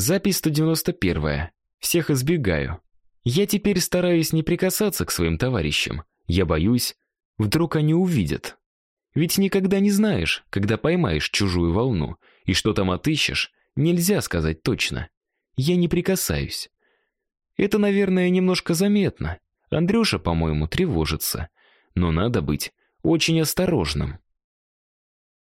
Запись 191. Всех избегаю. Я теперь стараюсь не прикасаться к своим товарищам. Я боюсь, вдруг они увидят. Ведь никогда не знаешь, когда поймаешь чужую волну, и что там отыщешь, нельзя сказать точно. Я не прикасаюсь. Это, наверное, немножко заметно. Андрюша, по-моему, тревожится. Но надо быть очень осторожным.